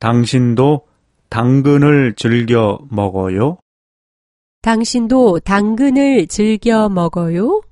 당신도 당근을 즐겨 먹어요? 당신도 당근을 즐겨 먹어요?